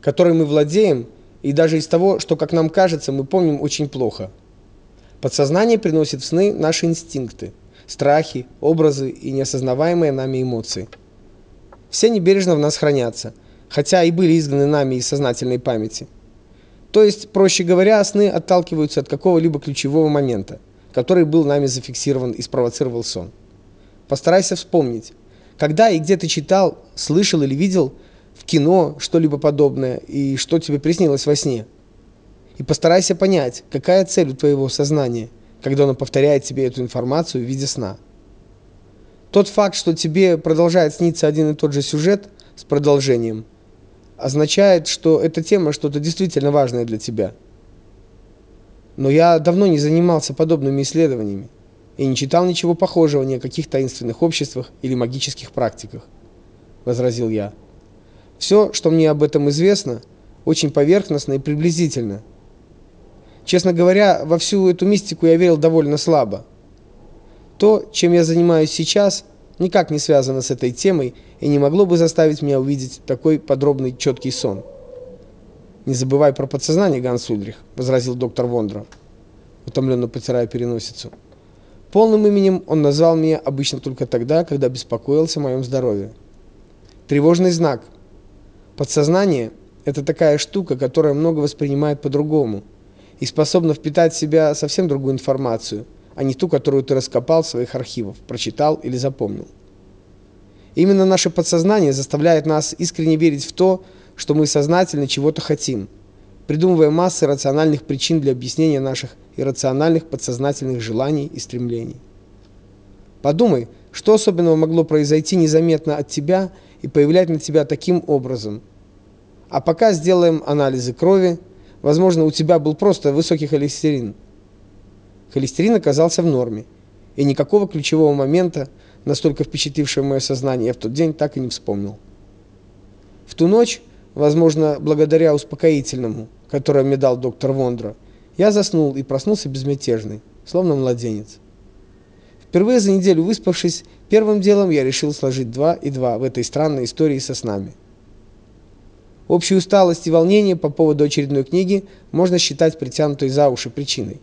которой мы владеем, и даже из того, что, как нам кажется, мы помним очень плохо. Подсознание приносит в сны наши инстинкты, страхи, образы и неосознаваемые нами эмоции. Все небережно в нас хранятся, хотя и были изгнаны нами из сознательной памяти. То есть, проще говоря, сны отталкиваются от какого-либо ключевого момента, который был нами зафиксирован и спровоцировал сон. Постарайся вспомнить, когда и где ты читал, слышал или видел в кино что-либо подобное и что тебе приснилось во сне. И постарайся понять, какая цель у твоего сознания, когда оно повторяет тебе эту информацию в виде сна. Тот факт, что тебе продолжает сниться один и тот же сюжет с продолжением, означает, что эта тема что-то действительно важное для тебя. Но я давно не занимался подобными исследованиями и не читал ничего похожего ни о каких таинственных обществах или магических практиках, возразил я. Все, что мне об этом известно, очень поверхностно и приблизительно. Честно говоря, во всю эту мистику я верил довольно слабо. То, чем я занимаюсь сейчас, никак не связано с этой темой и не могло бы заставить меня увидеть такой подробный четкий сон. Не забывай про подсознание, Ганс Ульрих, возразил доктор Вондро, утомленно потирая переносицу. Полным именем он назвал меня обычно только тогда, когда беспокоился о моем здоровье. Тревожный знак. Подсознание это такая штука, которая много воспринимает по-другому и способна впитать в себя совсем другую информацию, а не ту, которую ты раскопал в своих архивах, прочитал или запомнил. Именно наше подсознание заставляет нас искренне верить в то, что мы сознательно чего-то хотим, придумывая массы рациональных причин для объяснения наших иррациональных подсознательных желаний и стремлений. Подумай, что особенного могло произойти незаметно от тебя и появлять на тебя таким образом. А пока сделаем анализы крови. Возможно, у тебя был просто высокий холестерин. Холестерин оказался в норме, и никакого ключевого момента, настолько впечатлившего мое сознание, я в тот день так и не вспомнил. В ту ночь, возможно, благодаря успокоительному, которое мне дал доктор Вондро, я заснул и проснулся безмятежный, словно младенец. Впервые за неделю выспавшись, первым делом я решил сложить два и два в этой странной истории со снами. Общую усталость и волнение по поводу очередной книги можно считать притянутой за уши причиной.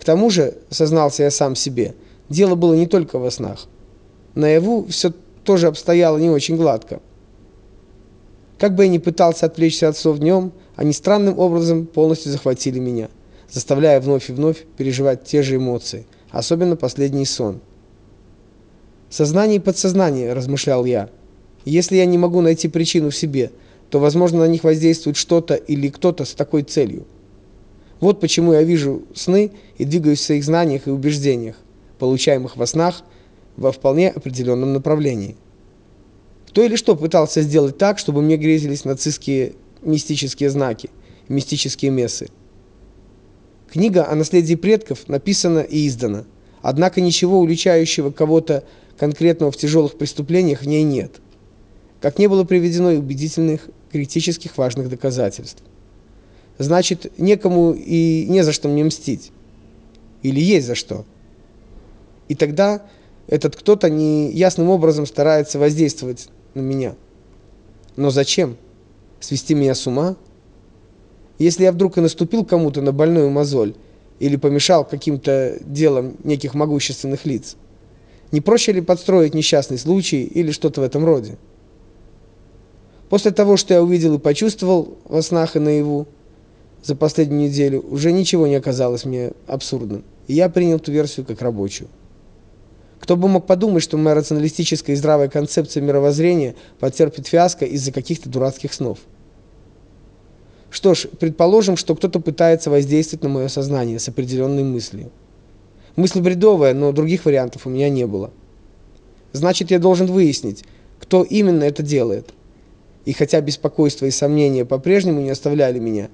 К тому же, сознался я сам себе, дело было не только во снах. Наяву все тоже обстояло не очень гладко. Как бы я ни пытался отвлечься от снов днем, они странным образом полностью захватили меня, заставляя вновь и вновь переживать те же эмоции, особенно последний сон. Сознание и подсознание, размышлял я. Если я не могу найти причину в себе, то, возможно, на них воздействует что-то или кто-то с такой целью. Вот почему я вижу сны и двигаюсь в своих знаниях и убеждениях, получаемых во снах, во вполне определенном направлении. Кто или что пытался сделать так, чтобы мне грезились нацистские мистические знаки, мистические мессы. Книга о наследии предков написана и издана, однако ничего уличающего кого-то конкретного в тяжелых преступлениях в ней нет. Как не было приведено и убедительных, критических важных доказательств. Значит, некому и не за что мне мстить. Или есть за что. И тогда этот кто-то неясным образом старается воздействовать на меня. Но зачем? Свести меня с ума? Если я вдруг и наступил кому-то на больную мозоль или помешал каким-то делам неких могущественных лиц, не проще ли подстроить несчастный случай или что-то в этом роде? После того, что я увидел и почувствовал во снах и наяву за последнюю неделю, уже ничего не оказалось мне абсурдным, и я принял ту версию как рабочую. Кто бы мог подумать, что моя рационалистическая и здравая концепция мировоззрения потерпит фиаско из-за каких-то дурацких снов. Что ж, предположим, что кто-то пытается воздействовать на мое сознание с определенной мыслью. Мысль бредовая, но других вариантов у меня не было. Значит, я должен выяснить, кто именно это делает. И хотя беспокойство и сомнения по-прежнему не оставляли меня,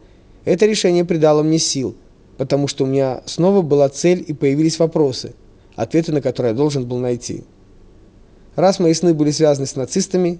это решение придало мне сил, потому что у меня снова была цель и появились вопросы – ответы на которые я должен был найти. Раз мои сны были связаны с нацистами,